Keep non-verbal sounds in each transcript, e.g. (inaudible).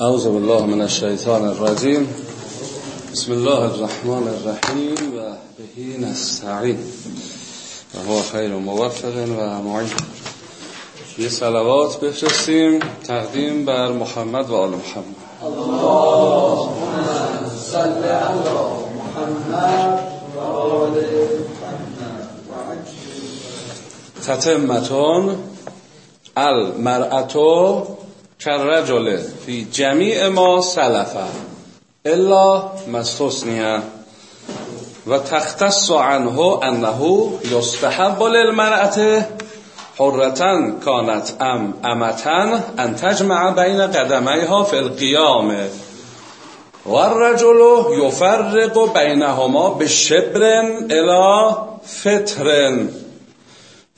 أعوذ بالله من الشيطان الرجيم. بسم الله الرحمن الرحيم. و بهی نستعین و هو خیر موفق و معین یه صلوات بفرستیم. تقدیم بر محمد و آل محمد. اللهم صل على محمد و آل محمد. تتمتون المرأتو کررجل فی جمیع ما سلفه الا مستثنیه و تختص عنه انه یستحب للمرأة حرتا کانت ام امتا ان تجمع بین قدمیها فی القیام و الرجل یفرق بینهما بشبر الى فتر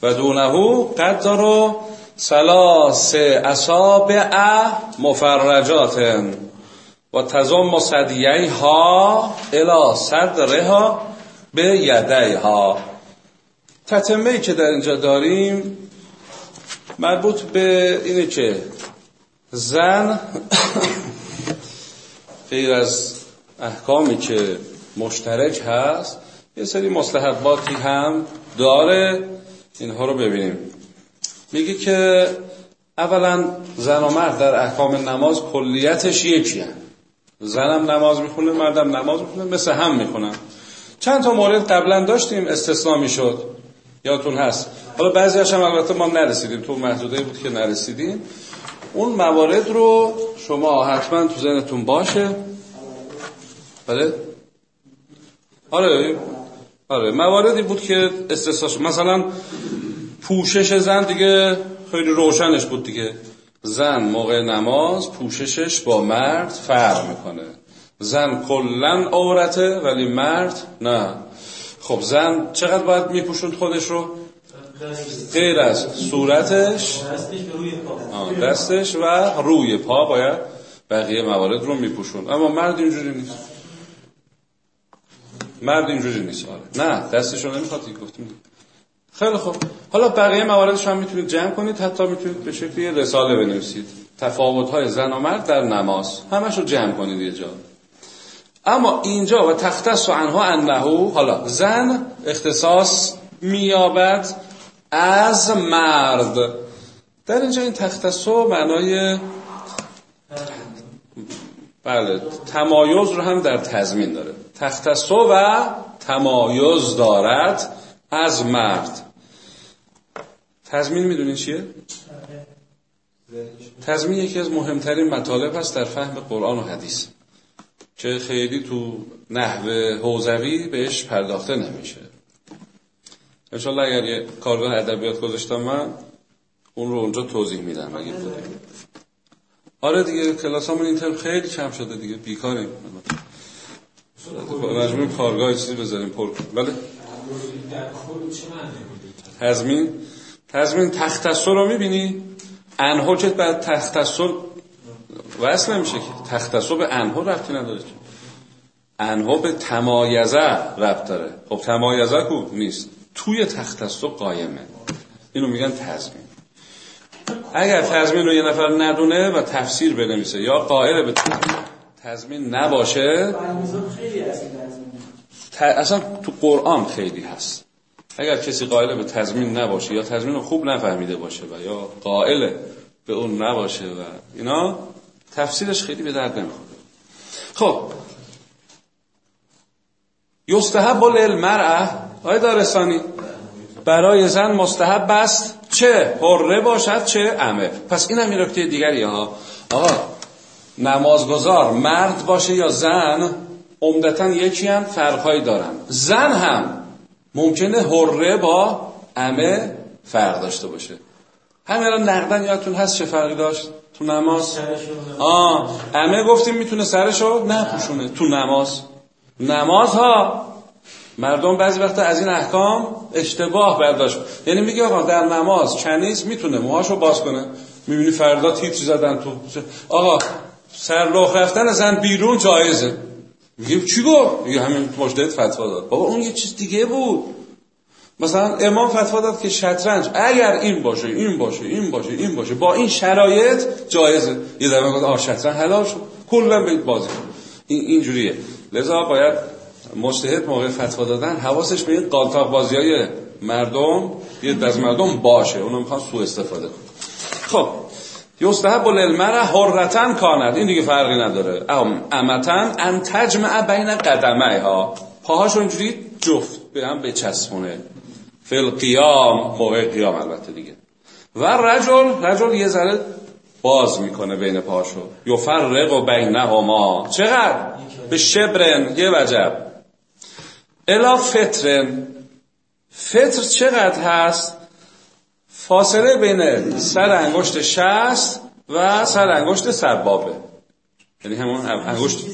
و دونه قدر سلاس اصابع مفرجات و تزم صدییها الى صدرها به یدیها. تتمه که در اینجا داریم مربوط به اینه که زن (coughs) غیر از احکامی که مشترک هست یه سری مصلحباتی هم داره. اینها رو ببینیم. میگه که اولا زن و مرد در احکام نماز کلیتش یکی هم. نماز می‌خونه مردم نماز می‌خونه مثل هم می‌خونن. چند تا مورد قبلا داشتیم استثنا می‌شد. یادتون هست. حالا بعضی هم البته ما نرسیدیم. تو محدوده بود که نرسیدیم. اون موارد رو شما حتما تو ذهنتون باشه. بله؟ آره. آره. مواردی بود که استثنا مثلا پوشش زن دیگه خیلی روشنش بود دیگه. زن موقع نماز پوششش با مرد فرق می‌کنه. زن کلا عورته ولی مرد نه. خب زن چقدر باید میپوشوند خودش رو؟ غیر از صورتش؟ دستش و روی پا باید بقیه موارد رو میپوشون اما مرد اینجوری نیست. مرد اینجوری نیست. آره. نه دستش رو نمی‌خواد گفتیم. خیلی خوب. حالا بقیه مواردش هم می‌تونید جمع کنید حتی می‌تونید به شکلی رساله بنویسید. تفاوت های زن و مرد در نماز. همش رو جمع کنید یه جا. اما اینجا و تختص و انها انهو حالا زن اختصاص میابد از مرد. در اینجا این تختص معنای بله تمایز رو هم در تضمین داره. تختص و تمایز دارد از مرد. تضمین می‌دونین چیه؟ تضمین یکی از مهمترین مطالب هست در فهم قرآن و حدیث که خیلی تو نحو حوزوی بهش پرداخته نمیشه. انشالله اگر یه کارگاه ادبیات گذاشتم من اون رو اونجا توضیح میدم اگه بوده آره دیگه کلاس همون این ترم خیلی کم شده دیگه بیکاریم. مجموع کارگاه چیزی بذاریم پر بله. تضمین؟ تضمین تختصر رو می‌بینی؟ انها که بعد تختصر وصل نمیشه که. تختصر به انها رفتی نداره که. انها به تمایزه رفت داره. خب تمایزه کو؟ نیست. توی تختصر قایمه. اینو میگن تضمین. اگر تضمین رو یه نفر ندونه و تفسیر بنویسه یا قائل به تضمین نباشه اصلا تو قرآن خیلی هست. اگر کسی قائل به تضمین نباشه یا تضمین رو خوب نفهمیده باشه و یا قائل به اون نباشه و اینا تفسیرش خیلی به درد نمی‌خوره. خب. یستحب للمرأه آقای دارستانی برای زن مستحب است چه؟ حره باشد چه امه پس این هم این نکته دیگری ها. آقا نمازگزار مرد باشه یا زن عمدتا یکی هم فرقهایی دارن. زن هم ممکنه حره با امه فرق داشته باشه. همین الان نقدن یادتون هست چه فرقی داشت؟ تو نماز؟ آه امه گفتیم می‌تونه سرشو نپوشونه. تو نماز. نماز ها مردم بعضی وقتا از این احکام اشتباه برداشت. یعنی میگه آقا در نماز کنیز می‌تونه موهاشو باز کنه. می‌بینی فردا تیتر زدن تو. آقا سرلوخ رفتن زن بیرون جایزه. میگه چی گفت؟ میگه همین مجدد فتوا داد. بابا اون یه چیز دیگه بود. مثلا امام فتوا داد که شطرنج اگر این باشه این باشه این باشه این باشه با این شرایط جایزه یه دفعه گفت آ شطرنج حلال شد. کلا برید بازی این اینجوریه لذا باید مجتهد موقع فتوا دادن حواسش به این قالتاق بازی های مردم یه از مردم باشه. اونو می‌خوان سوء استفاده کنه خب. یستحب للمرء حرتن کاند. این دیگه فرقی نداره. امتن ان تجمع بین قدمه ها پاهاشو اینجوری جفت به هم بچسبونه. فل قیام موقع قیام البته دیگه. و رجل رجل یه ذره باز می‌کنه بین پاشو یفرق و بینهما. چقدر؟ به شبرن. یه وجب. الا فترن فتر چقدر هست؟ فاصله بین سر انگشت شست و سر انگشت سبابه. یعنی همون انگشت.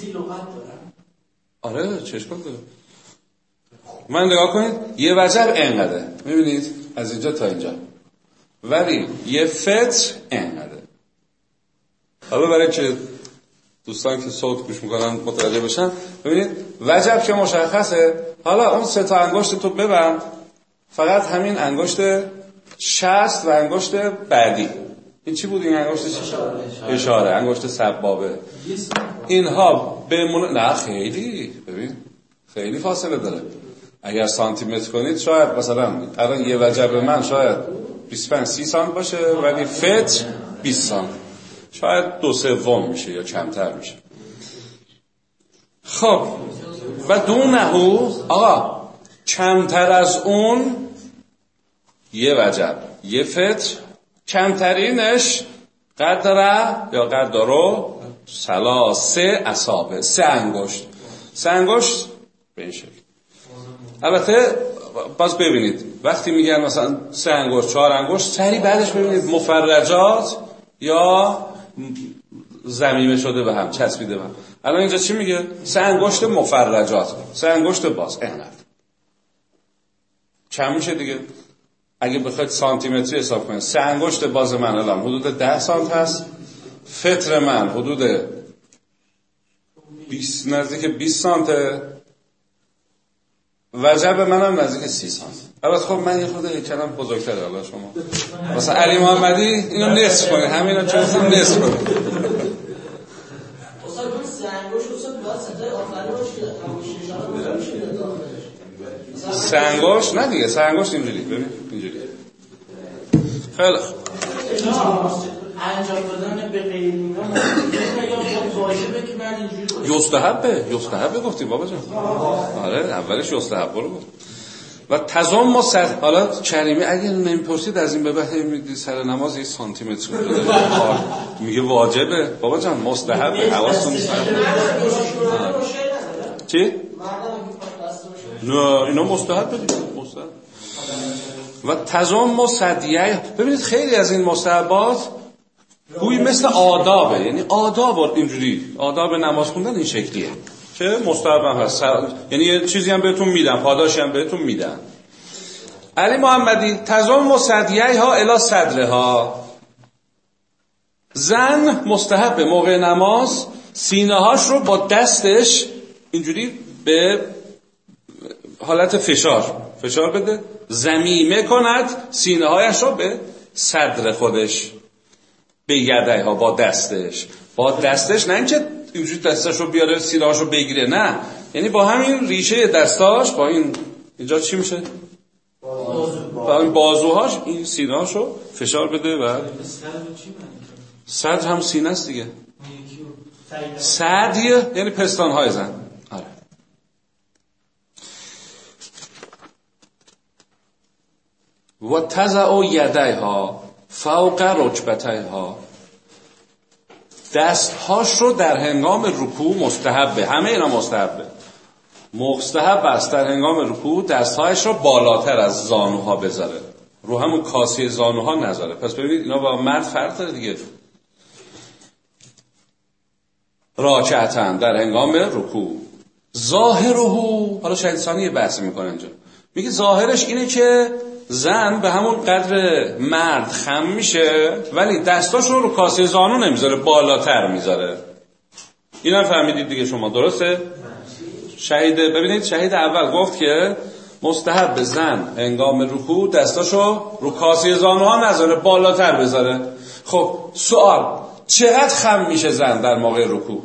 آره چشم داره. من نگاه کنید یه وجب انقدر می‌بینید؟ از اینجا تا اینجا. ولی یه فتر انقدر حالا برای که دوستان که صوت گوش می‌کنن متوجه بشن ببینید وجب که مشخصه. حالا اون سه تا انگشت تو ببند. فقط همین انگشت شست و انگشت بعدی. این چی بود این انگشت؟ اشاره, اشاره. انگشت سبابه. اینها بمونه نه خیلی. ببین خیلی فاصله داره. اگر سانتی متر کنید شاید مثلا الان یه وجب من شاید 25 30 سانت باشه ولی فت 20 سانت. شاید دو سوم میشه یا کمتر میشه. خب و دونهو آقا کمتر از اون یه وجب. یه فطر کمترینش قدره یا قدرو سلا سه اصابه سه انگشت. سه انگشت به این شکل. البته باز ببینید وقتی میگن مثلا سه انگشت چهار انگشت سری بعدش ببینید مفرجات یا زمیمه شده به هم چسبیده به هم. الان اینجا چی میگه؟ سه انگشت مفرجات. سه انگشت باز اینقدر. چند میشه دیگه؟ اگه بخواید سانتیمتری حساب کنید. سه انگشت باز من الان. حدود ده سانت هست. فطر من حدود 20 نزدیک 20 سانت. وجب منم نزدیک 30 سانت. البته خب من یه خود کلم بزرگتر حالا شما. مثلا علی محمدی اینو نصف کنید. همینو چون نصف کنید؟ سنگوش نه دیگه سنگوش اینجوری ببین اینجوری. خیلی انجام دادن به غیر یستحبه یستحبه گفتیم بابا جان. آره اولش یستحبه رو گفت. و تزام ما سر حالا کریمی اگه نمی‌پرسید از این به بعد میدی سر نماز یه سانتی متر میگه واجبه. بابا جان مستحبه حواستون چی؟ نه اینا مستحب بدید مستحب. و تزام صدیه. ببینید خیلی از این مستحبات گویی مثل آدابه. یعنی آداب اینجوری. آداب نماز خوندن این شکلیه. که مستحب هست. یعنی یه چیزی هم بهتون میدم. پاداشی هم بهتون میدم. علی محمدی تزام صدیه ها الا صدره ها. زن مستحب. موقع نماز سینه هاش رو با دستش اینجوری به حالت فشار. فشار بده. زمیمه کند سینه هایش رو به صدر خودش به یده ها با دستش. با دستش نه اینکه اینجوری دستش رو بیاره سینه رو بگیره نه. یعنی با همین ریشه دستاش با این اینجا چی میشه؟ با این بازوهاش این سینه رو فشار بده و صدر هم سینه است دیگه. صدر یعنی پستان های زن. و تزع یده ها فوق رکبته ها دستهاش رو در هنگام رکوع مستحبه. همه اینا مستحبه. مستحب است در هنگام رکوع دستهایش رو بالاتر از زانوها بذاره. رو همون کاسه زانوها نذاره. پس ببینید اینا با مرد فرق داره دیگه. راکعتن در هنگام رکوع. ظاهرهو حالا شاید انسانی بحث می‌کنه اینجا. میگه ظاهرش اینه که زن به همون قدر مرد خم میشه ولی دستاش رو کاسه زانو نمی‌ذاره بالاتر می‌ذاره. اینا فهمیدید دیگه شما درسته؟ شهید ببینید شهید اول گفت که مستحب زن هنگام رکوع دستاشو رو کاسه زانوها نذاره بالاتر بذاره. خب سوال چقدر خم میشه زن در موقع رکوع؟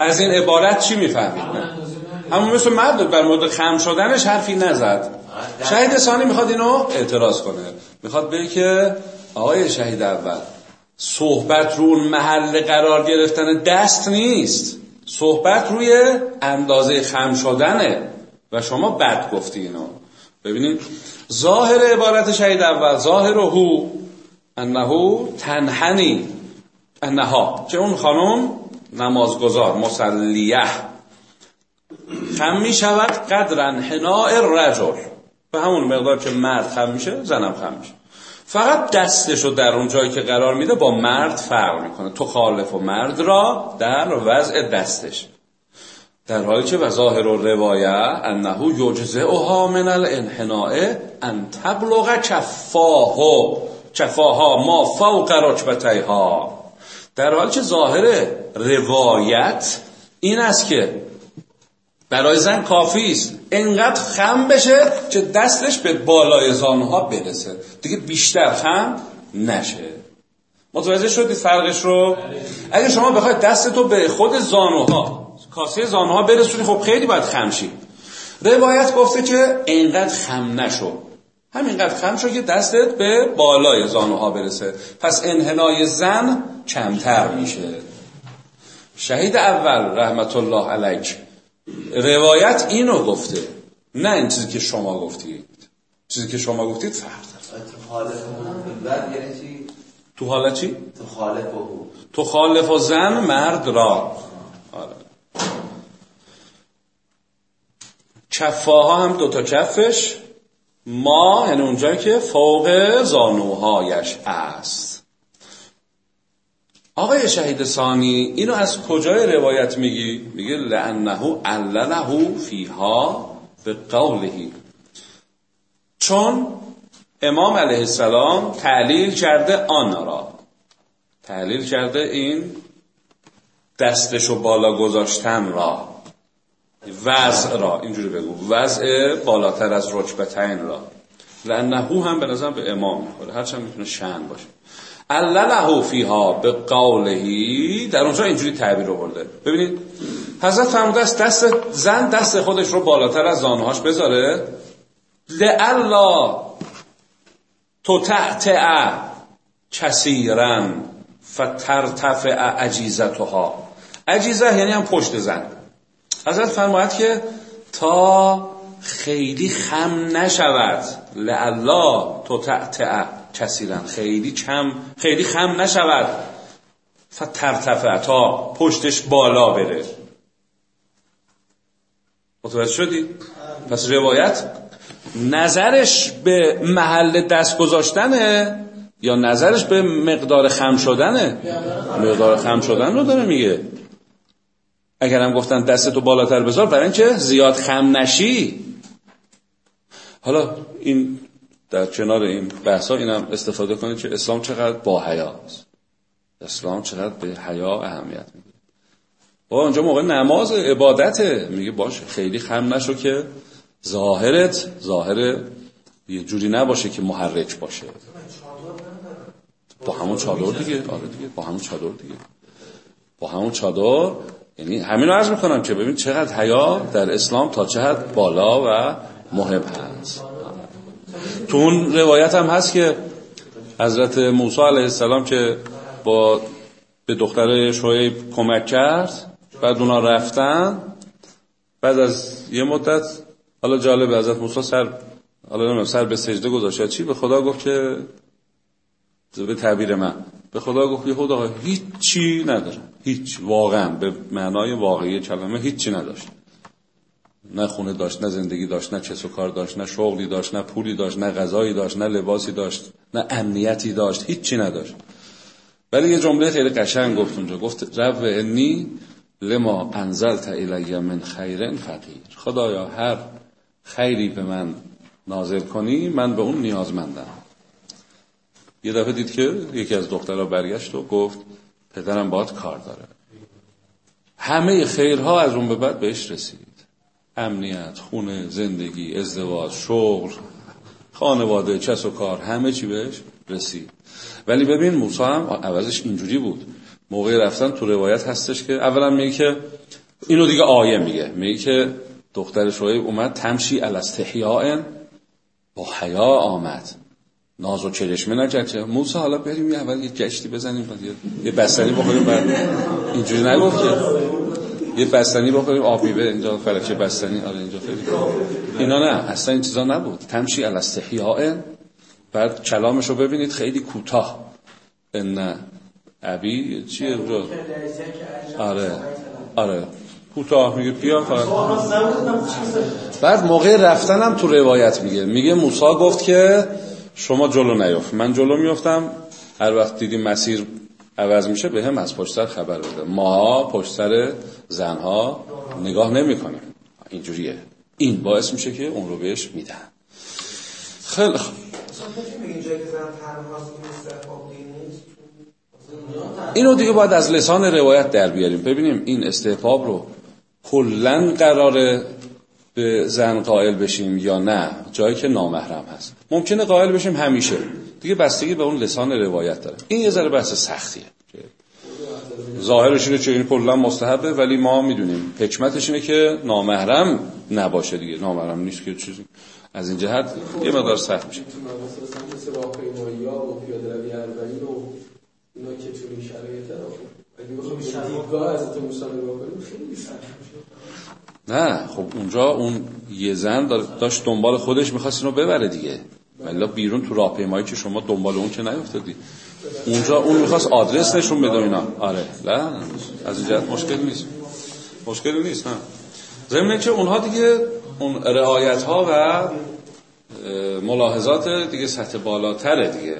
از این عبارت چی می‌فهمید؟ همون مثل مرد بر مورد خم شدنش حرفی نزد. شهید ثانی می‌خواد اینو اعتراض کنه. می‌خواد بگه که آقای شهید اول صحبت رو محل قرار گرفتن دست نیست. صحبت روی اندازه خم شدنه. و شما بد گفتی اینو. ببینید ظاهر عبارت شهید اول ظاهر هو انهو تنهنی انها. چه اون خانم؟ نمازگزار مسلیه خم می شود قدر انحناء رجل به همون مقدار که مرد خم میشه زنم خم میشه. فقط دستشو در اون جایی که قرار میده با مرد فرق می‌کنه. تو خالف و مرد را در وضع دستش. در حالی که و ظاهر و روایه انه یجزئها من الانحناء ان تبلغ کفاه کفاها ما فوق رکبتیها. در حالی که ظاهر روایت این است که برای زن کافی است. انقدر خم بشه که دستش به بالای زانوها برسه. دیگه بیشتر خم نشه. متوجه شدید فرقش رو؟ اگه شما بخواید دستتو به خود زانوها کاسه زانوها برسونی خب خیلی باید خم شید روایت گفته که انقدر خم نشو. همینقدر خم شو که دستت به بالای زانوها برسه. پس انحنای زن کمتر میشه. شهید اول رحمت الله علیک. روایت اینو گفته. نه این چیزی که شما گفتید. چیزی که شما گفتید فرق یعنی تو حالت چی؟ تو خالف و تو خالف و زن مرد را. آره. کفاها هم دوتا کفش. ما یعنی اونجایی که فوق زانوهایش است. آقای شهید ثانی اینو از کجای روایت میگی؟ میگه لعنه علله فیها به قولهی چون امام علیه السلام تعلیل کرده آن را. تعلیل کرده این دستشو بالا گذاشتن را. وضع را اینجوری بگو. وضع بالاتر از رکبتین را. لانه هم به نظرم به امام می‌خوره. هرچند می‌تونه شن باشه. علله فیها به قولهی در اونجا اینجوری تعبیر رو برده ببینید حضرت فرموده است دست زن دست خودش رو بالاتر از زانوهاش بذاره. لعلا تو تحتع کثیرا فترتفع عجیزتها. عجیزه یعنی هم پشت زن. حضرت فرماید که تا خیلی خم نشود. تو تحتع کثیرا خیلی کم خیلی خم نشود. فترتفع تا پشتش بالا بره. متوجه شدی؟ پس روایت نظرش به محل دست گذاشتنه یا نظرش به مقدار خم شدنه؟ مقدار خم شدن رو داره میگه. اگرم گفتن دستتو بالاتر بذار برای اینکه زیاد خم نشی. حالا این در کنار این بحثا اینم استفاده کنید که اسلام چقدر با حیاست اسلام چقدر به حیا اهمیت میده. با اونجا موقع نماز عبادته. میگه باشه خیلی خم نشو که ظاهرت ظاهر یه جوری نباشه که محرک باشه. با همون چادر دیگه. آره دیگه با همون چادر دیگه. با همون چادر یعنی همین رو عرض می‌کنم که ببین چقدر حیا در اسلام تا چقدر بالا و مهم هست. تو اون روایت هم هست که حضرت موسی علیه السلام که با به دختر شعیب کمک کرد بعد اونا رفتن بعد از یه مدت حالا جالب حضرت موسی سر حالا نمیم سر به سجده گذاشت چی به خدا گفت که به تعبیر من به خدا گفت که خدا هیچی نداره. هیچ واقعا به معنای واقعی کلمه هیچی نداشت. نه خونه داشت نه زندگی داشت نه چه کار داشت نه شغلی داشت نه پولی داشت نه غذایی داشت نه لباسی داشت نه امنیتی داشت هیچی نداشت. ولی یه جمله خیلی قشنگ گفت اونجا. گفت رب انی لما انزلت الی من خیرن فقیر. خدایا هر خیری به من نازل کنی من به اون نیازمندم. یه دفعه دید که یکی از دخترها برگشت و گفت پدرم باید کار داره. همه خیرها از اون به بعد بهش رسید. امنیت خونه زندگی ازدواج شغل خانواده کس و کار همه چی بهش رسید. ولی ببین موسی هم عوضش اینجوری بود. موقع رفتن تو روایت هستش که اولا میگه که اینو دیگه آیه میگه. میگه که دختر شعیب اومد تمشی الاستحیاء با حیا آمد. ناز و چرشمه نکرد موسی حالا بریم یه اول یه گشتی بزنیم یه بستنی بخوریم بعد اینجوری نگفت که یه بستنی بخوریم آب میوه اینجا فلکه بستنی آره اینجا خیلی. اینا نه اصلا این چیزا نبود. تمشی الاستحیاء بعد کلامش رو ببینید خیلی کوتاه. نه ابی چیه؟ اونجا آره. آره. کوتاه میگه بیا بعد موقع رفتنم تو روایت میگه. میگه موسی گفت که شما جلو نیفت من جلو میفتم هر وقت دیدیم مسیر عوض میشه به هم از پشت خبر بده. ما پشت سر زنها نگاه نمی کنیم اینجوریه. این باعث میشه که اون رو بهش میدن. خیلی خوب. اینو دیگه باید از لسان روایت در بیاریم. ببینیم این استحباب رو کلا قراره به زن قائل بشیم یا نه. جایی که نامحرم هست. ممکنه قائل بشیم همیشه. دیگه بستگی به اون لسان روایت داره. این یه ذره بحث سختیه. ظاهرش اینه چه این کلا مستحبه ولی ما می‌دونیم حکمتش اینه که نامحرم نباشه دیگه. نامحرم نیست که چیزی از این جهت یه مقدار سخت میشه. شرایط نه خب اونجا اون یه زن داشت دنبال خودش می‌خواست اینو ببره دیگه. ولی بیرون تو راهپیمایی که شما دنبال اون که نیفتادی اونجا اون می‌خواست آدرس نشون بده اینا. آره. نه از این جهت مشکل نیست. مشکل نیست نه. ضمن که اونها دیگه اون رعایت ها و ملاحظات دیگه سطح بالاتره دیگه.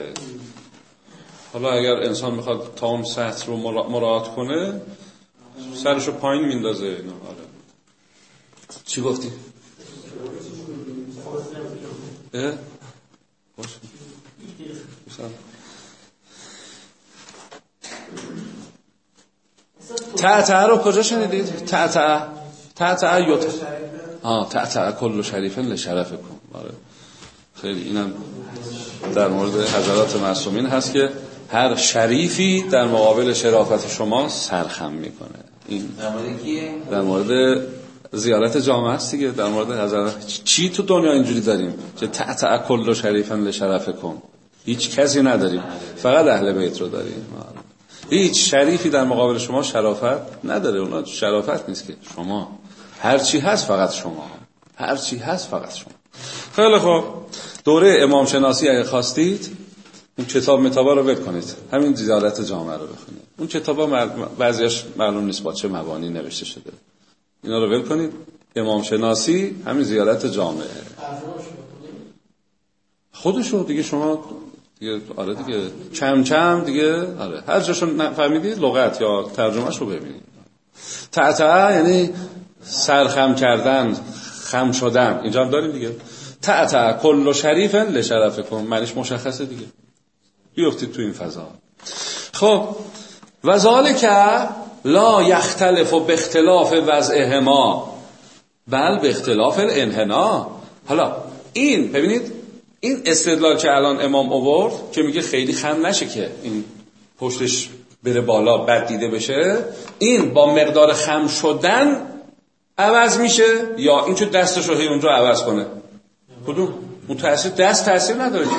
حالا اگر انسان می‌خواد تا اون سطح رو مراعات کنه سرش رو پایین میندازه. اینا آره. چی گفتی؟ اه؟ تعتع رو کجا شنیدید؟ تعتع تعتع یوت. آه تعتع کل شریف لشرف کن. آره. خیلی اینم در مورد حضرات معصومین هست که هر شریفی در مقابل شرافت شما سرخم می‌کنه. این در مورد زیارت جامعه است دیگه. در مورد حضرت چی تو دنیا اینجوری داریم؟ که تعتع کل شریفا لشرف کن. هیچ کسی نداریم. فقط اهل بیت رو داریم. هیچ شریفی در مقابل شما شرافت نداره. اونا شرافت نیست که. شما. هر چی هست فقط شما. هر چی هست فقط شما. خیلی خوب. دوره امام شناسی اگه خواستید اون کتاب متابا رو بکنید. همین زیارت جامعه رو بخونید. اون کتابا بعضیش معلوم نیست با چه مبانی نوشته شده. اینا رو ول کنید. امام شناسی همین زیارت جامعه. خودشو دیگه شما دیگه آره دیگه چم چم دیگه آره. هر جاشو فهمیدید لغت یا ترجمهش رو ببینید. تعتع یعنی سرخم کردن خم شدن. اینجا هم داریم دیگه. تعتع کل شریف لشرف کن معنیش مشخصه دیگه. بیفتید تو این فضا. خب و ذالک لا یختلف و به اختلاف وضعهما بل به اختلاف الانحنا. حالا این ببینید این استدلال که الان امام اوورد که میگه خیلی خم نشه که این پشتش بره بالا بد دیده بشه این با مقدار خم شدن عوض میشه یا این چه دستش رو اونجا عوض کنه؟ کدوم؟ اون تاثیر دست تاثیر نداره که.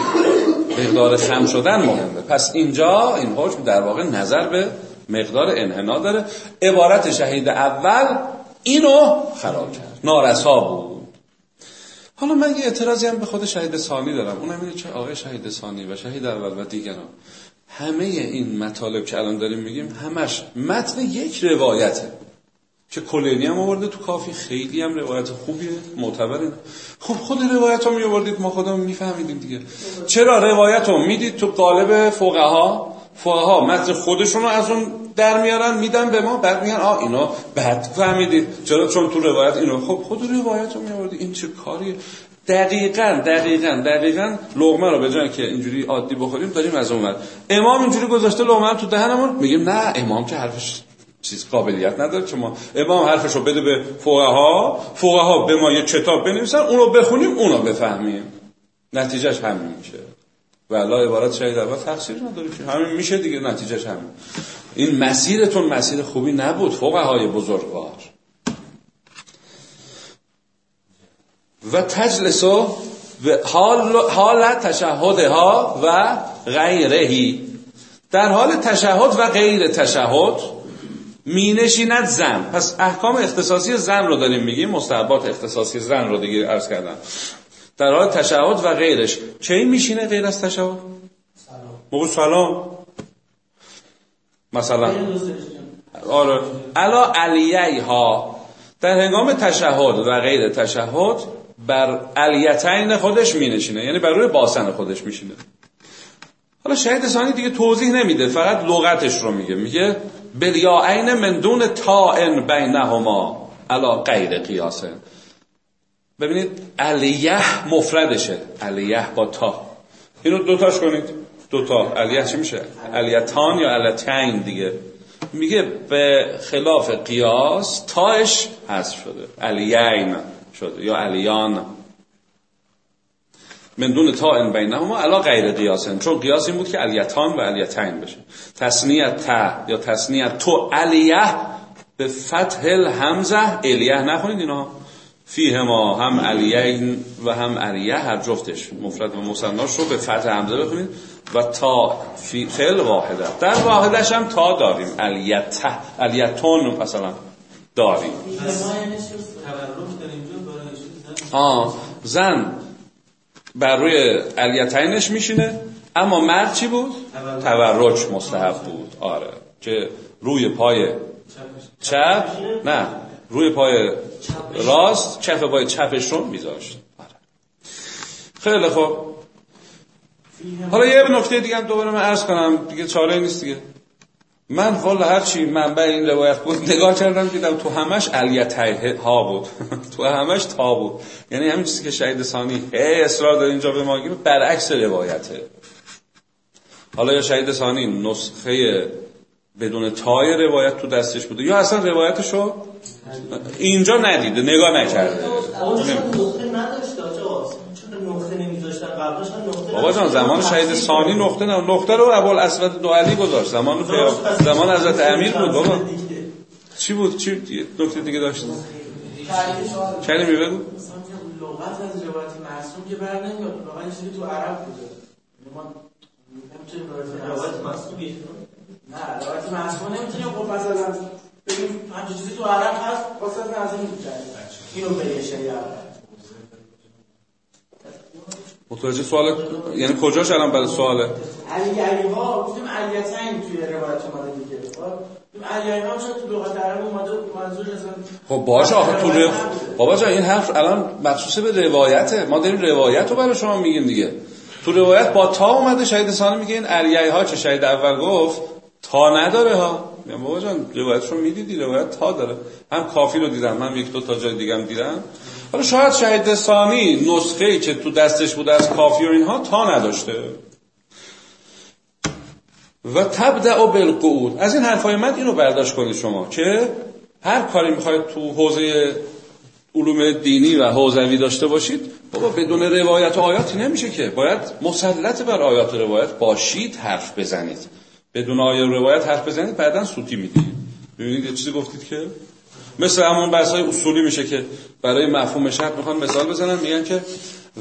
مقدار خم شدن مهمه. پس اینجا این حکم در واقع نظر به مقدار انحنا داره. عبارت شهید اول اینو خراب کرد. نارسا بود. حالا من یه اعتراضی هم به خود شهید ثانی دارم. اونم اینه که آقای شهید ثانی و شهید اول و دیگران. همه این مطالب که الان داریم میگیم همش متن یک روایته. که کلینی هم آورده تو کافی خیلی هم روایت خوبیه معتبره. خب خود روایت رو می ما خودمون میفهمیدیم دیگه. چرا روایت رو می‌دید تو قالب فقها؟ فقها متن خودشون رو از اون در میارن میدن به ما بعد میگن آ اینا بعد فهمیدید. چرا؟ چون تو روایت اینو خب خود روایت رو می این چه کاریه دقیقا دقیقا دقیقا لغمه رو به جای که اینجوری عادی بخوریم داریم از اون امام اینجوری گذاشته لغمه تو دهنمون میگیم نه امام که حرفش چیز قابلیت نداره که ما امام حرفش رو بده به فقها فقها به ما یه کتاب بنویسن اونو بخونیم اونو بفهمیم. نتیجهش همین میشه. و الله عبارت شهید اول تقصیر نداره که همین میشه دیگه نتیجهش همین. این مسیرتون مسیر خوبی نبود فقهای بزرگوار. و تجلسو و حال حالت تشهدها و غیرهی. در حال تشهد و غیر تشهد می نشیند زن. پس احکام اختصاصی زن رو داریم میگیم مستحبات اختصاصی زن رو دیگه عرض کردم. در حال تشهد و غیرش. چه میشینه غیر از تشهد؟ موقع سلام. مثلا. آره. علا علیه ها در هنگام تشهد و غیر تشهد بر علیتین خودش می نشینه یعنی بر روی باسن خودش میشینه. حالا شهید ثانی دیگه توضیح نمیده. فقط لغتش رو میگه. میگه بلیاعین من دون تائن بینهما. علا غیر قیاسه. ببینید علیه مفردشه. علیه با تا. اینو دوتاش کنید. دوتا علیه چی میشه؟ علیتان یا علیتین دیگه. میگه به خلاف قیاس تاش حذف شده. علیین شده یا علیان من دون تا ان بینهما علا غیر قیاسن. چون قیاس این بود که علیتان و علیتین بشه. تصنیت تا یا تصنیت تو علیه به فتح الهمزه الیه نخونید اینا. فیه ما هم علیین و هم علیه هر جفتش مفرد و مصناش رو به فتح همزه بخونید و تا فی فعل واحده. در واحدش هم تا داریم. علیت علیتون مثلا داریم. آه زن بر روی علیتینش میشینه. اما مرد چی بود؟ تورج مستحب بود. آره. که روی پای چپ؟ نه. روی پای راست چپ پای چپش رو میذاشت. خیلی خوب. حالا یه نکته دیگه هم دوباره من عرض کنم. دیگه چاره نیست دیگه. من والا هر چی منبع این روایت بود نگاه کردم دیدم تو همش علیت ها بود. (laughs) تو همش تا بود. یعنی همین چیزی که شهید ثانی هی اصرار داره اینجا به ما برعکس روایته. حالا یا شهید ثانی نسخه بدون تای روایت تو دستش بوده. یا اصلا روایتشو اینجا ندیده نگاه نکرده. بابا جان زمان شهید ثانی نقطه نه نقطه رو ابوال اسود دو علی گذاشت. زمان زمان حضرت امیر بود بابا. چی بود؟ چی نکته دیگه داشت کلمه بگو. لغت از روایت معصوم که بر نمیاد واقعا چیزی تو عرب بوده. ما نمی‌تونیم روایت نه روایت معصوم نمی‌تونیم خب مثلا ببین همچین چیزی تو عرب هست واسه از این اینو به شیعه متوجه سوال یعنی کجاش الان برای سواله؟ علی علی ها گفتیم علیتین توی روایت اومده دیگه. منظور خب باشه آخه تو رو... بابا جان این حرف الان مخصوص به روایته. ما داریم روایت رو برای شما میگیم دیگه. تو روایت با تا اومده شهید ثانی میگه این علی ها چه شهید اول گفت؟ تا نداره ها. میگم بابا جان روایتش رو می‌دیدی روایت تا داره. هم کافی رو دیدم هم یک دو تا جای دیگه هم دیدم. حالا شاید شهید ثانی نسخه ای که تو دستش بوده از کافی و اینها تا نداشته. و تبدع بالقعود. از این حرفای من اینو برداشت کنید شما که هر کاری می‌خواید تو حوزه علوم دینی و حوزوی داشته باشید بابا بدون روایت و آیاتی نمیشه که. باید مسلط بر آیات و روایت باشید حرف بزنید. بدون آیه روایت حرف بزنید بعدا سوتی می‌دید ببینید یه چیزی گفتید که مثل همون بحث های اصولی میشه که برای مفهوم شرط می‌خوان مثال بزنن میگن که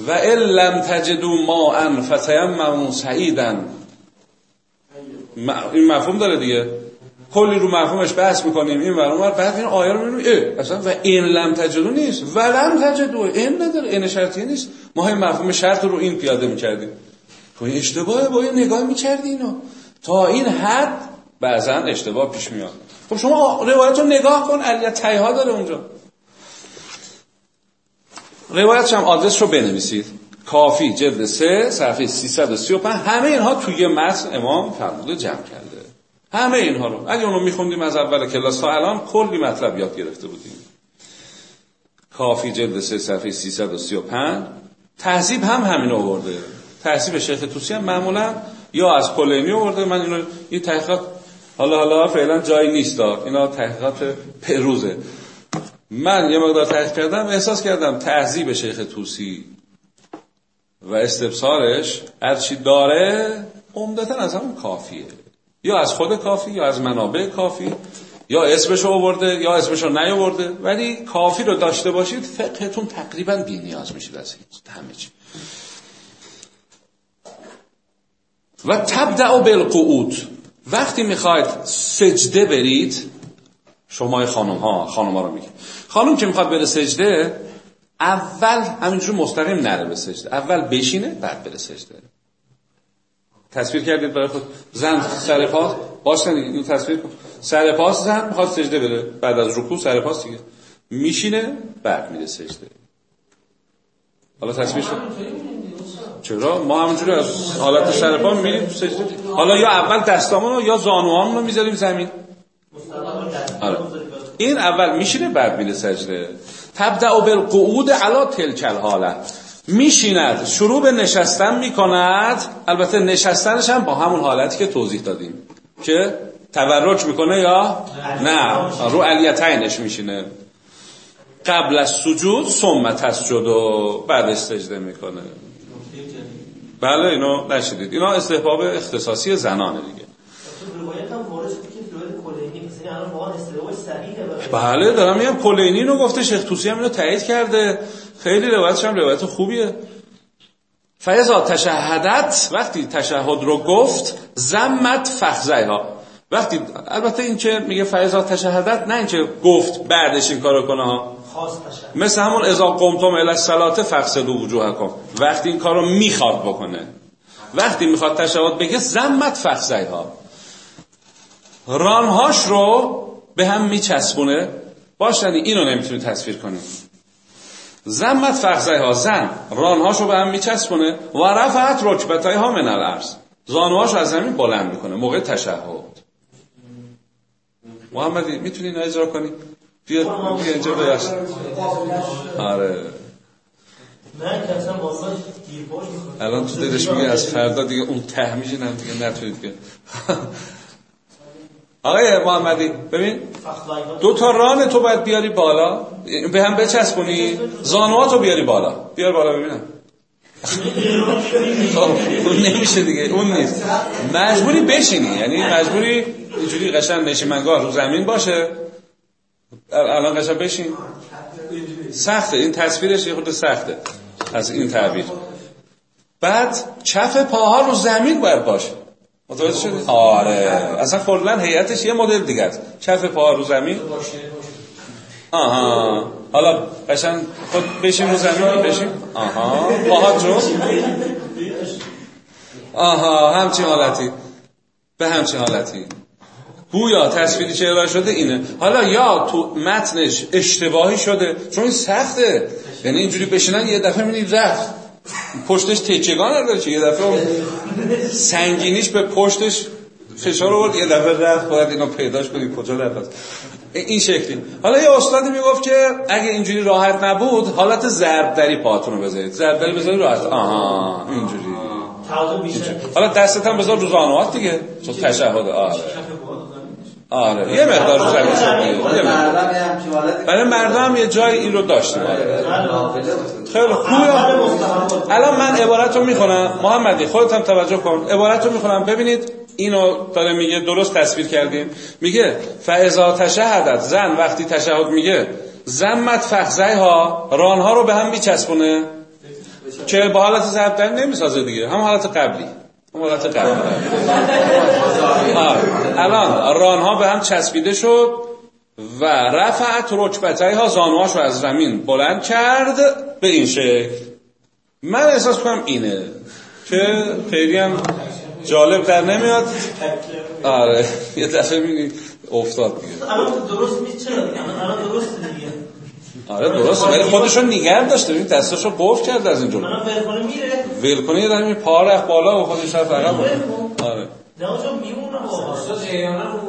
و لم تجدو ما ان فتیمموا سعیدن این مفهوم داره دیگه. کلی رو مفهومش بحث می‌کنیم این ور بعد این آیه رو می‌بینیم. اصلا و این لم تجدو نیست. و لم تجدو این نداره این شرطی نیست. ما های مفهوم شرط رو این پیاده می‌کردیم. تو این اشتباهه با این نگاه می‌کردی اینو. تا این حد بعضا اشتباه پیش میاد. خب شما روایت رو نگاه کن علیت تایها داره اونجا. روایت هم آدرس رو بنویسید. کافی جلد سه صفحه 335 همه اینها توی متن امام فرموده جمع کرده. همه اینها رو. اگه اونو میخوندیم از اول کلاس تا الان کلی مطلب یاد گرفته بودیم. کافی جلد سه صفحه 335 تهذیب هم همین آورده. تهذیب شیخ توسی هم معمولا یا از کلینی آورده من اینو یه تحقیقات حالا حالا فعلا جایی نیست اینا تحقیقات پروزه. من یه مقدار تحقیق کردم احساس کردم تهذیب شیخ توسی و استفسارش هرچی داره عمدتا از همون کافیه. یا از خود کافی یا از منابع کافی یا اسمشو آورده یا اسمشو نیاورده. ولی کافی رو داشته باشید فقهتون تقریبا بی نیاز میشید از همه چی. و تبدع بالقعود. وقتی می‌خواید سجده برید شما خانم ها خانم ها رو میگه. خانم که می‌خواد بره سجده اول همینجور مستقیم نره به سجده. اول بشینه بعد بره سجده. تصویر کردید برای خود؟ زن سر پاس باش این تصویر سر پاس زن می‌خواد سجده بره. بعد از رکوع سر پاس دیگه. میشینه بعد میره سجده. حالا تصویر شد. چرا؟ ما همونجوری از حالت سر پا میریم سجده. حالا یا اول دستامون رو یا زانوهامون رو می‌ذاریم زمین. آره. این اول میشینه بعد میره سجده. تبدع بالقعود علا تلکل حاله میشیند. شروع به نشستن می‌کند. البته نشستنش هم با همون حالتی که توضیح دادیم. که تورج می‌کنه یا؟ نه. رو علیتینش میشینه. قبل از سجود ثم تسجد و بعد سجده می‌کنه. بله اینو نشدید اینا استحباب اختصاصی زنانه دیگه. بله دارم میگم کلینی رو گفته شیخ توسی هم اینو تایید کرده. خیلی روایتش هم روایت خوبیه. فیضا تشهدت وقتی تشهد رو گفت زمت فخزه ها وقتی البته این که میگه فیضا تشهدت نه اینکه گفت بعدش این کارو کنه ها. مثل همون ازا قمتم الی الصلاه فقصدوا وجوهکم. وقتی این کارو می‌خواد بکنه. وقتی می‌خواد تشهد بگه زمت فخزه ها رانهاش رو به هم میچسبونه. باشدنی اینو نمی‌تونی تصویر کنی. زمت فخزه ها زن. رانهاش رو به هم میچسبونه. و رفعت رکبتای ها من الارض. زانوهاش از زمین بلند می‌کنه. موقع تشهد. محمدی می‌تونی اینو اجرا کنی؟ بیا بیا اینجا بیاش آره. الان تو دلش میگه از فردا دیگه اون ته میشینم دیگه نتونید که. (laughs) آقای محمدی ببین دو تا ران تو باید بیاری بالا. به هم بچسبونی؟ زانواتو بیاری بالا. بیار بالا ببینم. (laughs) خب اون نمیشه دیگه اون نیست. مجبوری بشینی یعنی مجبوری اینجوری قشنگ نشیمنگاه رو زمین باشه. الان قشنگ بشین. سخته. این تصویرش یه خود سخته از این تعبیر. بعد چف پاها رو زمین باید باشه متوجه شدی؟ آره. اصلا کلا هیئتش یه مدل دیگه است. چف پاها رو زمین. آها. حالا قشنگ خود بشین رو زمین بشین. آها. پاها جو آها. همچین حالتی. به همچین حالتی. گویا تصویری که ارائه شده اینه. حالا یا تو متنش اشتباهی شده چون این سخته. یعنی اینجوری بشینن یه دفعه می‌بینید رفت. پشتش تکیگان نداره چه؟ یه دفعه سنگینیش به پشتش فشار آورد یه دفعه رفت باید اینو پیداش کنیم کجا رفت. این شکلی. حالا یه استادی می‌گفت که اگه اینجوری راحت نبود حالت ضرب دری پاتون رو بذارید. ضرب دری بذارید راحت. آها اینجوری. حالا دستت هم بذار رو زانوات دیگه. چون تشهد آره. آره یه مقدار زمین شد برای مردم یه جای این رو داشتیم. آره. خیلی خوبه الان من عبارت رو می‌خونم. محمدی خودت هم توجه کن. عبارت رو می‌خونم. ببینید اینو داره میگه درست تصویر کردیم. میگه فعضا تشهدت زن وقتی تشهد میگه زمت فخزه ها رانها رو به هم میچسبونه. که با حالت ضرب نمی‌سازه دیگه. هم حالت قبلی. حالت قبلی الان رانها به هم چسبیده شد و رفعت رکبتای ها زانوهاش رو از زمین بلند کرد به این شکل. من احساس کنم اینه که خیلی هم جالب در نمیاد. آره یه دفعه میگی افتاد دیگه. الان درست دیگه الان درست دیگه. آره درست. ولی خودشون نگرد داشته. ببین دستاشو قفل کرد از اینجا. الان ول میره. ول کنه یه دفعه پا رفت بالا و خودش رفت عقب. آره. نه اونجا میمونه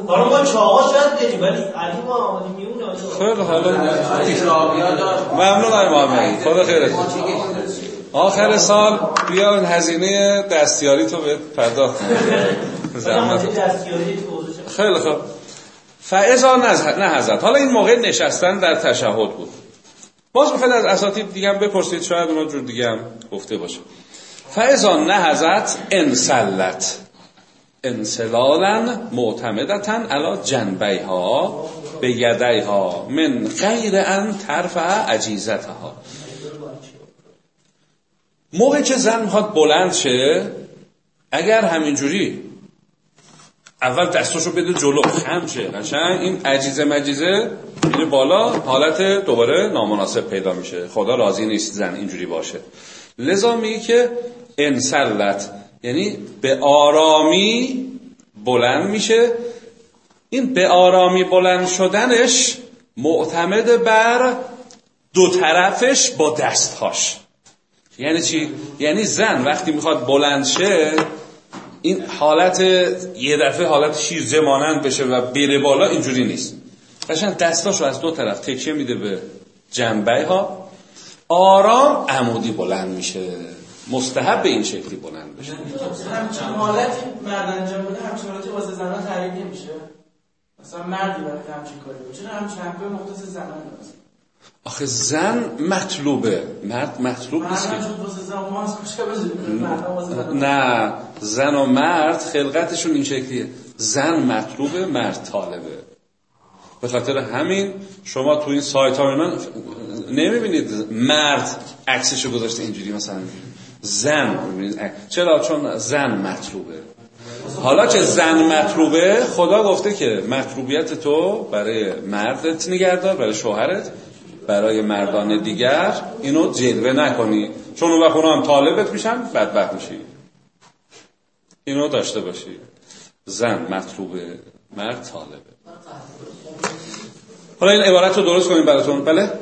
حالا ما چاقا شاید بریم ولی علی محمدی میمونه. خیلی حالا ممنون آقای محمدی. خدا خیرت. آخر سال بیا هزینه دستیاری تو به پرداخت (laughs) زحمت. خیلی خوب. فعضا نه حضرت حالا این موقع نشستن در تشهد بود. باز می‌خواید از اساتید دیگه هم بپرسید شاید اونا جور دیگه هم گفته باشه. فعضا نه حضرت انسلت انسلالا معتمدتا علا جنبه ها به یدی ها من غیر ان ترفع عجیزت ها موقع که زن می‌خواد بلند شه اگر همینجوری اول دستاشو بده جلو. خم شه قشنگ. این عجیزه مجیزه میره بالا حالت دوباره نامناسب پیدا میشه. خدا راضی نیست زن اینجوری باشه. لذا میگه که انسلت یعنی به آرامی بلند میشه. این به آرامی بلند شدنش معتمد بر دو طرفش با دستهاش. یعنی چی؟ یعنی زن وقتی می‌خواد بلند شه این حالت یه دفعه حالت شیرجه مانند بشه و بره بالا اینجوری نیست. قشنگ دستاشو از دو طرف تکیه میده به جنبه ها آرام عمودی بلند میشه. مستحب به این شکلی بلند بشه. همچین حالتی مرد انجام بده همچین حالتی واسه زنان تعریف نمیشه. مثلا مردی برای همچین کاری چون همچین حرفه مختص زنان هست؟ آخه زن مطلوبه. مرد مطلوب نیست که نه. زن و مرد خلقتشون این شکلیه. زن مطلوبه مرد طالبه. به خاطر همین شما تو این سایت ها اینا نمی‌بینید مرد عکسشو گذاشته اینجوری مثلا. زن. چرا؟ چون زن مطلوبه. حالا که زن مطلوبه خدا گفته که مطلوبیت تو برای مردت نگردار برای شوهرت. برای مردان دیگر اینو جلوه نکنی. چون وقت هم طالبت میشن بدبخت میشی. اینو داشته باشی. زن مطلوبه مرد طالبه. حالا این عبارت رو درست کنیم براتون. بله؟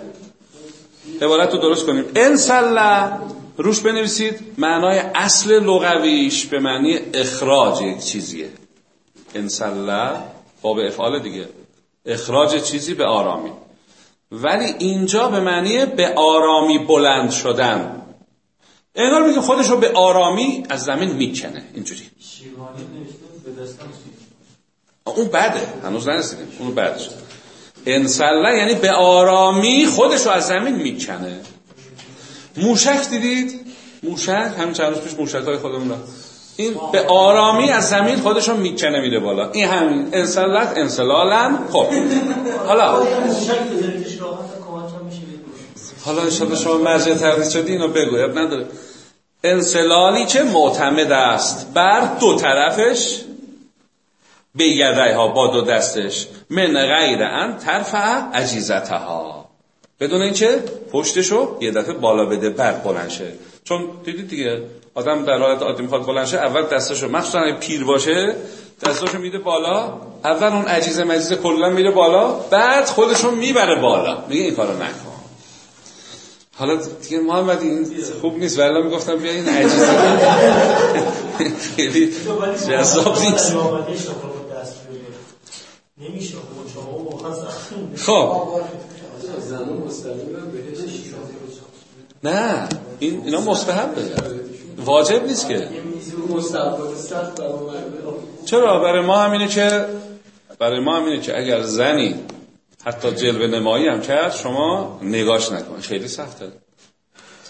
عبارت رو درست کنیم. انسلا روش بنویسید. معنای اصل لغویش به معنی اخراج یک چیزیه. انسلا باب افعال دیگه. اخراج چیزی به آرامی. ولی اینجا به معنی به آرامی بلند شدن. انگار میگه خودش رو به آرامی از زمین می‌کنه. اینجوری. اون بده. هنوز نرسیدیم. اون بعدش انسلا یعنی به آرامی خودش رو از زمین می‌کنه. موشک دیدید؟ موشک؟ همین چند روز پیش موشک های خودمون این به آرامی از زمین خودش رو می‌کنه میده بالا. این همین. انسلت انسلالا خب. حالا حالا انشاءالله شما مرجع تردید شدی اینو بگو. نداره. انسلالی که معتمد است؟ بر دو طرفش؟ به یده ها با دو دستش. من غیر ان ترفع عجیزته ها بدون اینکه پشتشو یه دفعه بالا بده بعد بلند شه. چون دیدید دیگه آدم در حالت عادی می‌خواد بلند شه اول دستشو مخصوصا پیر باشه دستاشو میده بالا اول اون عجیزه مجیزه کلا میره بالا بعد خودشون می‌بره بالا. میگه این کارو نکن. حالا دیگه محمد این خوب نیست ولی می‌گفتم بیا این عجیزه خیلی جذاب نیست. خب. نه این اینا مستحبه. واجب نیست که. چرا؟ برای ما همینه که برای ما همینه که اگر زنی حتی جلوه نمایی هم کرد شما نگاش نکن. خیلی سخته.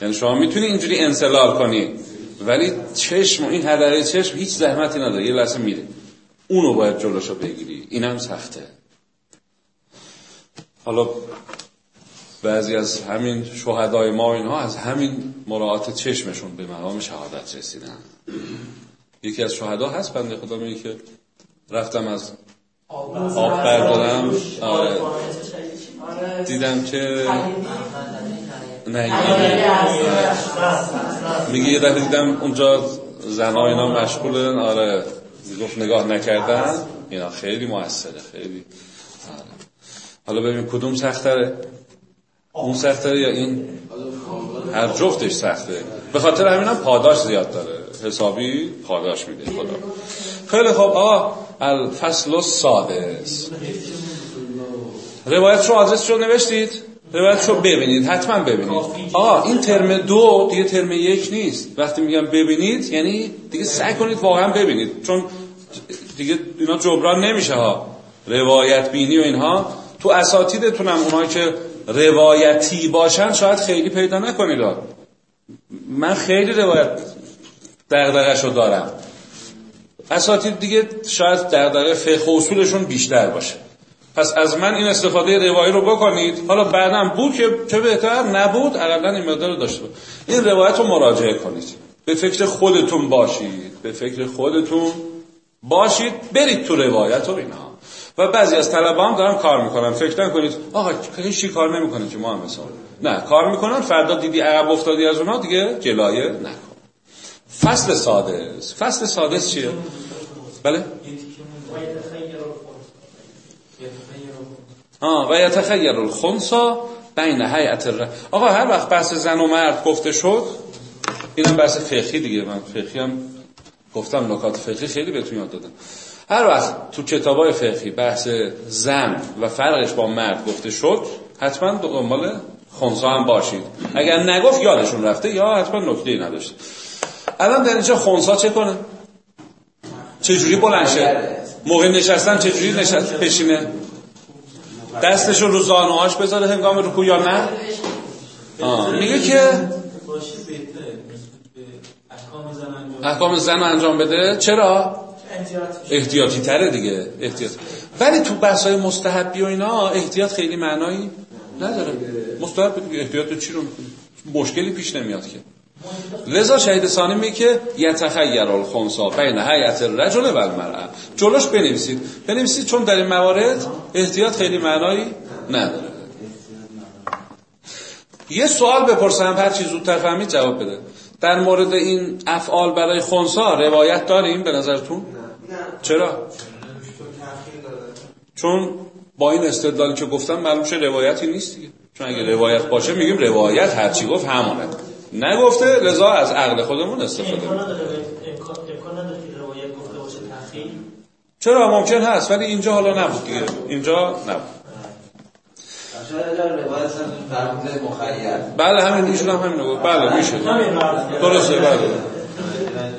یعنی شما می‌تونی اینجوری انسلال کنی ولی چشم این هدره چشم هیچ زحمتی نداره. یه لحظه میره. اونو باید جلوشو بگیری. اینم سخته. حالا بعضی از همین شهدای ما اینها از همین مراعات چشمشون به مقام شهادت رسیدن. یکی از شهدا هست بنده خدا میگه که رفتم از آب بردارم. آره. دیدم که نه میگه یه دفعه دیدم اونجا زنها اینا مشغولن آره. گفت نگاه نکردن. اینا خیلی موثره خیلی. آره. حالا ببین کدوم سختره. اون سخته یا این؟ هر جفتش سخته. به خاطر همین پاداش زیاد داره. حسابی پاداش میده خدا. خیلی خوب. آقا الفصل سادس روایت رو آدرس رو نوشتید؟ روایت رو ببینید حتما ببینید. آقا این ترم دو دیگه ترم یک نیست. وقتی میگم ببینید یعنی دیگه سعی کنید واقعا ببینید. چون دیگه اینا جبران نمیشه ها. روایت بینی و اینها. تو اساتیدتونم اونایی که روایتی باشن شاید خیلی پیدا نکنید. من خیلی روایت دغدغه‌شو دارم. اساتید دیگه شاید دغدغه فقه اصولشون بیشتر باشه. پس از من این استفاده روایی رو بکنید. حالا بعدم بود که چه بهتر؟ نبود. اقلا این مقدار رو داشته بود این روایت رو مراجعه کنید. به فکر خودتون باشید. به فکر خودتون باشید. برید تو روایت و اینا. و بعضی از طلبه هم دارم کار می‌کنن. فکر نکنید آقا هیچی کار نمی‌کنه که ما هم مثال؟ نه کار می‌کنن. فردا دیدی عقب افتادی از اونها دیگه جلایه نکن. فصل سادس فصل سادس چیه؟ بله؟ آه و یتخیر الخنسا بین حیعت الر آقا هر وقت بحث زن و مرد گفته شد اینم بحث فقهی دیگه. من فقهی هم گفتم نکات فقهی خیلی بهتون یاد دادم. هر وقت تو کتابای فقهی بحث زن و فرقش با مرد گفته شد حتما دنبال خونسا هم باشید. اگر نگفت یادشون رفته یا حتما نکته نداشته الان در اینجا خونسا چه کنه؟ چجوری بلند شه؟ موقع نشستن چجوری نشست بشینه؟ دستش رو زانوهاش بذاره هنگام رکوع یا نه؟ میگه که احکام زن انجام بده. چرا؟ احتیاطی تره دیگه. احتیاط. ولی تو بحث های مستحبی و اینا احتیاط خیلی معنایی نداره. مستحب احتیاط چی رو مشکلی پیش نمیاد که. لذا شهید ثانی میگه که یتخیر الخنسا بین حیات الرجل و المرأه جلوش بنویسید. بنویسید چون در این موارد احتیاط خیلی معنایی نداره. یه سوال بپرسم هر چی زودتر فهمید جواب بده. در مورد این افعال برای خونسا روایت داریم به نظرتون؟ چرا؟ چون با این استدلالی که گفتم معلوم شه روایتی نیست دیگه. چون اگه روایت باشه میگیم روایت هرچی گفت همونه. نگفته لذا از عقل خودمون استفاده چرا؟ ممکن هست ولی اینجا حالا نبود دیگه. اینجا نبود. بله همین ایشون هم همین گفت بله میشه درسته بله.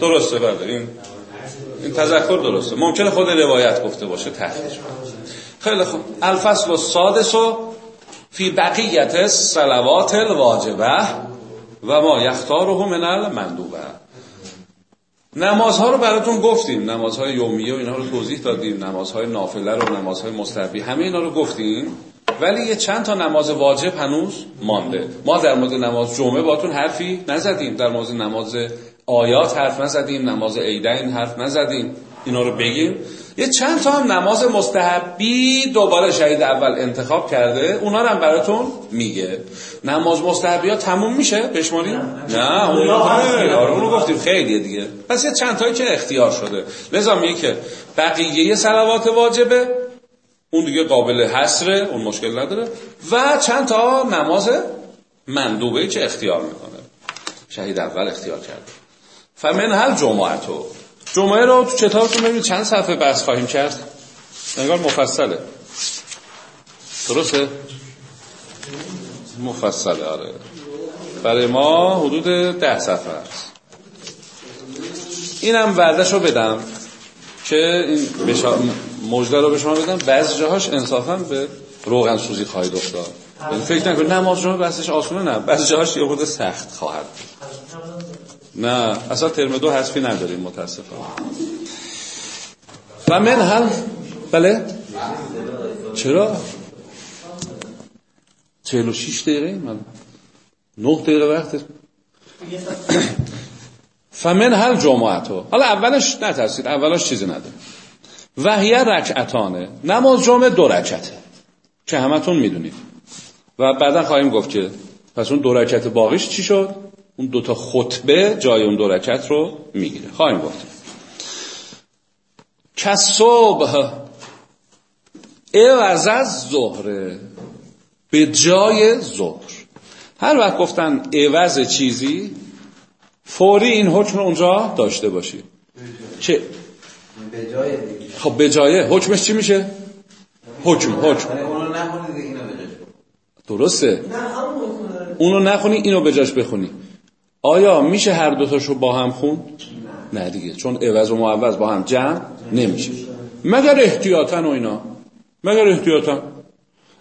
درسته بله. این این تذکر درسته. ممکنه خود روایت گفته باشه تحقیق خیلی خوب. الفصل السادس فی بقیت صلوات الواجبه. و ما یختاره من المندوبه. نمازها رو براتون گفتیم. نمازهای یومیه و اینها رو توضیح دادیم. نمازهای نافله رو نمازهای مستحبی همه اینا رو گفتیم. ولی یه چند تا نماز واجب هنوز مانده. ما در مورد نماز جمعه باتون حرفی نزدیم. در مورد نماز آیات حرف نزدیم. نماز عیدین حرف نزدیم. اینا رو بگیم. یه چند تا هم نماز مستحبی دوباره شهید اول انتخاب کرده. اونا رو هم براتون میگه. نماز مستحبی ها تموم میشه؟ بشماریم؟ نه اون رو گفتیم خیلیه دیگه. پس یه چند تایی که اختیار شده. لذا میگه که بقیه سلوات واجبه. اون دیگه قابل حسره اون مشکل نداره. و چند تا نماز مندوبه که اختیار می‌کنه. شهید اول اختیار کرده. فمن هل جمعتو. جمعه رو تو کتابتون ببینید. چند صفحه بحث خواهیم کرد؟ انگار مفصله. درسته؟ مفصله آره. برای ما حدود ده صفحه است. اینم وعدش رو بدم که این بشا... مجده رو به شما بدم. بعضی جاهاش انصافا به روغن سوزی خواهید افتاد. یعنی فکر نکن نماز جمعه بحثش آسونه نه. بعضی جاهاش یه خود سخت خواهد نه اصلا ترم دو حذفی نداریم متاسفانه. و من هم بله؟ چرا؟ چهل و شیش دقیقه من. نه دقیقه وقت. (coughs) فمن هل جمعتو؟ حالا اولش نترسید اولش چیزی نداره وحیه رکعتانه نماز جمعه دو رکعته که همتون می‌دونید. و بعدا خواهیم گفت که پس اون دو رکعت باقیش چی شد؟ اون دوتا خطبه جای اون دو رکعت رو می‌گیره. خواهیم گفت. که صبح عوض از ظهره به جای ظهر. هر وقت گفتن عوض چیزی فوری این حکم اونجا داشته باشی چه؟ به جای خب به جایه حکمش چی میشه؟ حکم حکم. درسته. اونو نخونی اینو به جاش بخونی. آیا میشه هر دوتاشو با هم خون؟ نه دیگه چون عوض و معوض با هم جمع نمیشه. مگر احتیاطا و اینا؟ مگر احتیاطا؟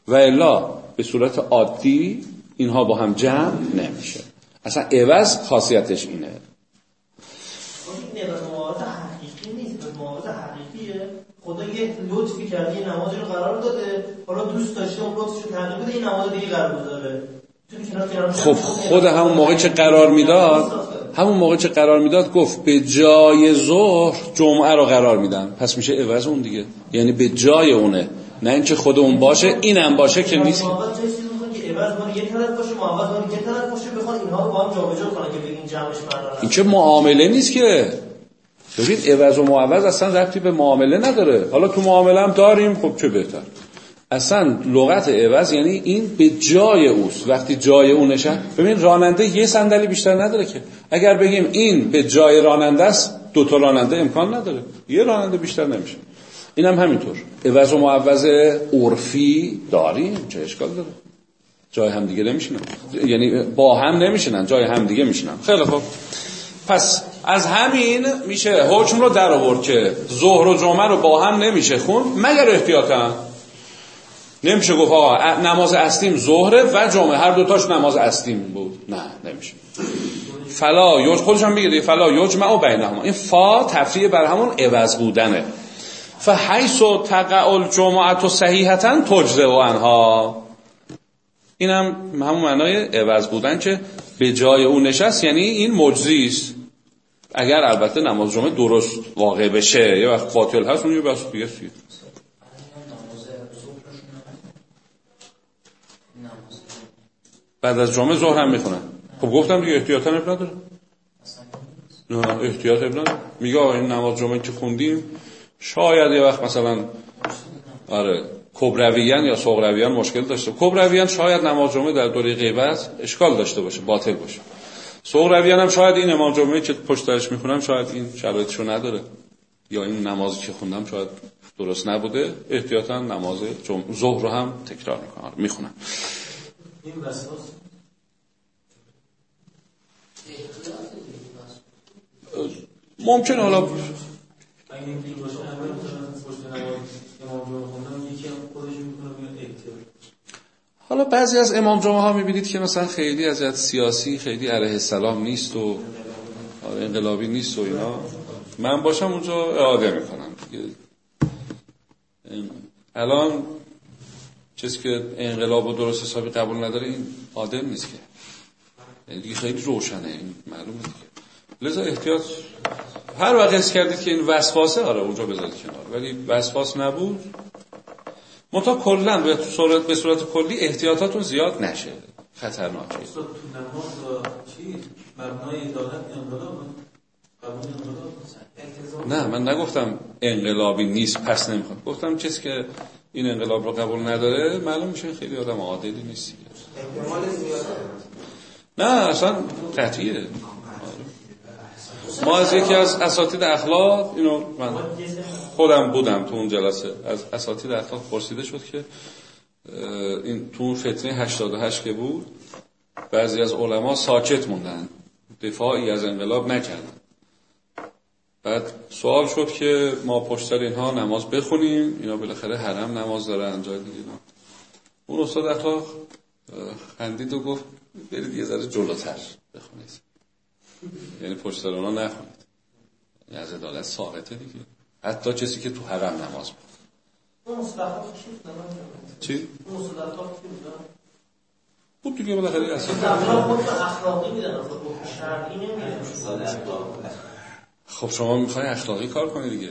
و الا به صورت عادی اینها با هم جمع نمیشه. اصلا عوض خاصیتش اینه. خدا یه لطفی کرده یه نمازی رو قرار داده حالا دوست داشته اون لطفش رو تغییر بده این نماز دیگه قرار بذاره خب خود همون موقع چه قرار می‌داد؟ همون موقع چه قرار می‌داد؟ گفت به جای ظهر جمعه رو قرار میدم. پس میشه عوض اون دیگه. یعنی به جای اونه. نه اینکه خود اون باشه اینم باشه که نیست. این که معامله نیست که؟ ببین عوض و معوض اصلا ربطی به معامله نداره. حالا تو معامله هم داریم خب چه بهتر؟ اصلا لغت عوض یعنی این به جای اوست. وقتی جای او نشد ببین راننده یه صندلی بیشتر نداره که. اگر بگیم این به جای راننده است دو تا راننده امکان نداره. یه راننده بیشتر نمیشه. اینم هم همینطور. عوض و معوض عرفی داریم. چه اشکال داره؟ جای هم دیگه نمیشنن یعنی با هم نمیشنن جای هم دیگه میشنن خیلی خوب. پس از همین میشه حکم رو در آورد که ظهر و جمعه رو با هم نمیشه خون مگر احتیاطا؟ نمیشه گفت آقا نماز استیم ظهره و جمعه. هر دوتاش نماز استیم بود. نه نمیشه. فلا یوج خودش هم میگه فلا یجمع و بینهما. این فا تفریه بر همون عوض بودنه. فحیث و تقع الجمعت و صحیحتا تجزه و انها. این هم همون معنای عوض بودن که به جای اون نشست یعنی این مجزی است. اگر البته نماز جمعه درست واقع بشه. یه وقت قاتل هست اون یه بس دیگه بعد از جمعه ظهر هم می‌خونن خب گفتم دیگه احتیاطا اب نداره نه احتیاط اب نداره میگه این نماز جمعه که خوندیم شاید یه وقت مثلا آره کبرویان یا صغرویان مشکل داشته. کبرویان شاید نماز جمعه در دوره غیبت اشکال داشته باشه باطل باشه. صغرویان هم شاید این امام جمعه که پشت می‌خونم شاید این شرایطشو نداره. یا این نمازی که خوندم شاید درست نبوده. احتیاطا نماز ظهر رو هم تکرار می‌کنم می‌خونم. این ممکن حالا حالا بعضی از امام جمعه ها می‌بینید که مثلا خیلی از سیاسی خیلی علیه السلام نیست و آره، انقلابی نیست و اینا. من باشم اونجا اعاده می‌کنم. الان چیزی که انقلاب و درست حسابی قبول نداره این عادل نیست که. یعنی دیگه خیلی روشنه این معلومه دیگه. لذا احتیاط هر وقت حس کردید که این وسواسه آره اونجا بذارید کنار. ولی وسواس نبود. منتها کلا به صورت به صورت کلی احتیاطاتون زیاد نشه. خطرناکه نه من نگفتم انقلابی نیست پس نمی‌خوام. گفتم چیزی که این انقلاب رو قبول نداره معلوم میشه خیلی آدم عادلی نیست نه اصلا قطعیه. ما از یکی از اساتید اخلاق اینو من خودم بودم تو اون جلسه. از اساتید اخلاق پرسیده شد که این تو اون فتنه 88 که بود بعضی از علما ساکت موندن. دفاعی از انقلاب نکردن. بعد سوال شد که ما پشت اینها نماز بخونیم اینا بالاخره حرم نماز دارن جای دیگه اون استاد اخلاق خندید و گفت برید یه ذره جلوتر بخونید. یعنی پشت اونا نخونید. یعنی از عدالت ساقطه دیگه. حتی کسی که تو حرم نماز بود. چی؟ بود؟ دیگه بالاخره اصلا اخلاقی میدن خب شما می‌خوای اخلاقی کار کنی دیگه.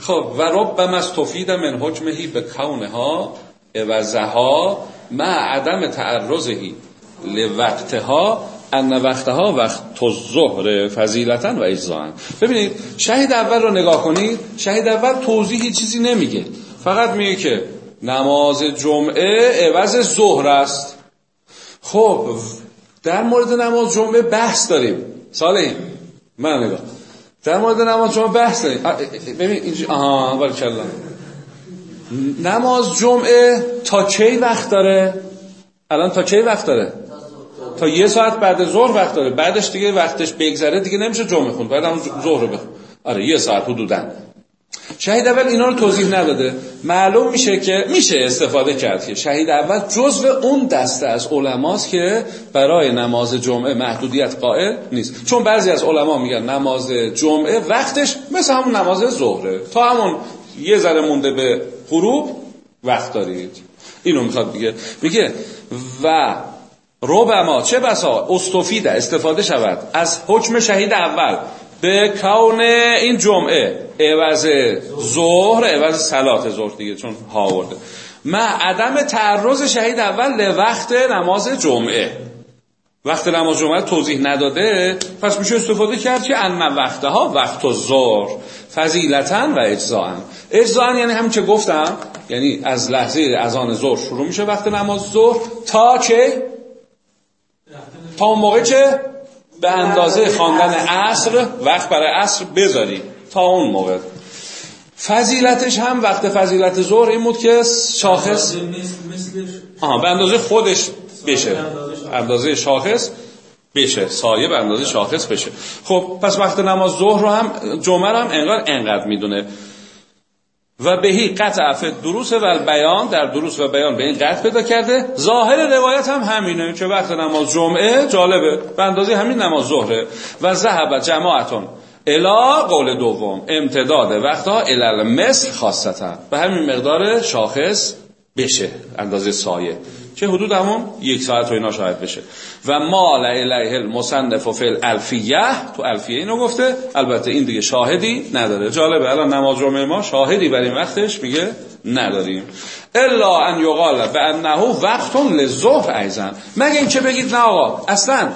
خب و رب مستفید من حکمهی به کونها عوضها مع عدم تعرضهی لوقتها ان وقتها وقت تو ظهر فضیلتا و اجزان ببینید شهید اول رو نگاه کنید شهید اول توضیحی چیزی نمیگه. فقط میگه که نماز جمعه عوض ظهر است. خب در مورد نماز جمعه بحث داریم. ساله من نگاه. در مورد نماز جمعه بحث داریم. ببین اینجا آها کلا نماز جمعه تا کی وقت داره؟ الان تا کی وقت داره؟ تا یه ساعت بعد ظهر وقت داره. بعدش دیگه وقتش بگذره دیگه نمیشه جمعه خوند. بعد هم ظهر رو بخون. آره یه ساعت حدودا. شهید اول اینا رو توضیح نداده. معلوم میشه که میشه استفاده کرد که شهید اول جزو اون دسته از علماست که برای نماز جمعه محدودیت قائل نیست. چون بعضی از علما میگن نماز جمعه وقتش مثل همون نماز ظهره. تا همون یه ذره مونده به غروب وقت دارید. اینو می‌خواد بگه. میگه و ربما چه بسا استفیده استفاده شود از حکم شهید اول به کون این جمعه عوض ظهر عوض سلات ظهر دیگه چون ها آورده. ما عدم تعرض شهید اول وقت نماز جمعه. وقت نماز جمعه توضیح نداده پس میشه استفاده کرد که ان وقتها وقت و ظهر. فضیلتا و اجزاء اجزاء یعنی همین که گفتم؟ یعنی از لحظه اذان ظهر شروع میشه وقت نماز ظهر تا که تا موقع که به اندازه خواندن عصر وقت برای عصر بذاری تا اون موقع. فضیلتش هم وقت فضیلت ظهر این بود که شاخص آها به اندازه خودش بشه. اندازه شاخص. بشه. سایه به اندازه شاخص بشه. خب پس وقت نماز ظهر رو هم جمعه رو هم انقدر انقدر می‌دونه. و بهی قطع فت دروس و بیان در دروس و بیان به این قطع پیدا کرده. ظاهر روایت هم همینه که وقت نماز جمعه جالبه. به اندازه همین نماز ظهره. و ذهب جماعتون. الا قول دوم. امتداد وقتها الال مثل خاصتا. به همین مقدار شاخص بشه. اندازه سایه. که حدود همون؟ یک ساعت و اینا شاید بشه. و مال الیه المصنف و فل الفیه تو الفیه اینو گفته. البته این دیگه شاهدی نداره. جالبه. الان نماز جمعه ما شاهدی بر این وقتش میگه نداریم. الا ان یقال به انه وقت للظهر ایزن مگه این که بگید؟ نه آقا. اصلا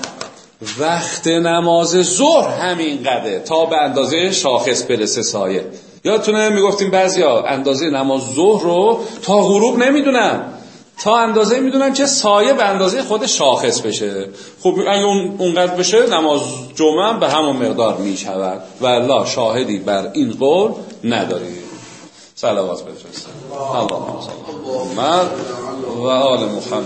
وقت نماز ظهر همین قده. تا به اندازه شاخص برسه سایه. یادتونه می‌گفتیم بعضیا اندازه نماز ظهر رو تا غروب نمی‌دونن. تا اندازه می‌دونن که سایه به اندازه خود شاخص بشه. خب اگه اون اونقدر بشه نماز جمعه به همون مقدار می‌شود. و لا شاهدی بر این قول نداری. صلوات بفرست اللهم صل و آل محمد.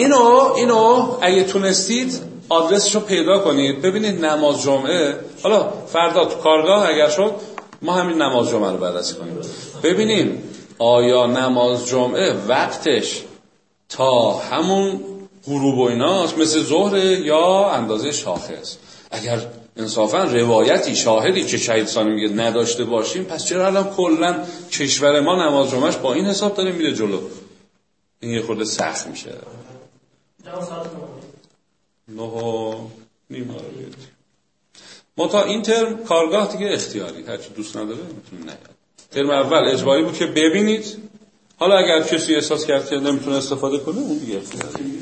اینو اینو اگه تونستید آدرسش رو پیدا کنید. ببینید نماز جمعه. حالا فردا تو کارگاه اگر شد ما همین نماز جمعه رو بررسی کنیم. ببینیم آیا نماز جمعه وقتش تا همون غروب و ایناست مثل ظهر یا اندازه شاخص اگر انصافا روایتی شاهدی که شهید سانی میگه نداشته باشیم پس چرا الان کلا کشور ما نماز جمعهش با این حساب داره میره جلو؟ این یه خورده سخت میشه. نه و نیم ما تا این ترم کارگاه دیگه اختیاری. هرچی دوست نداره می‌تونه نیاد. ترم اول اجباری بود که ببینید. حالا اگر کسی احساس کرد که نمی‌تونه استفاده کنه اون دیگه اختیاری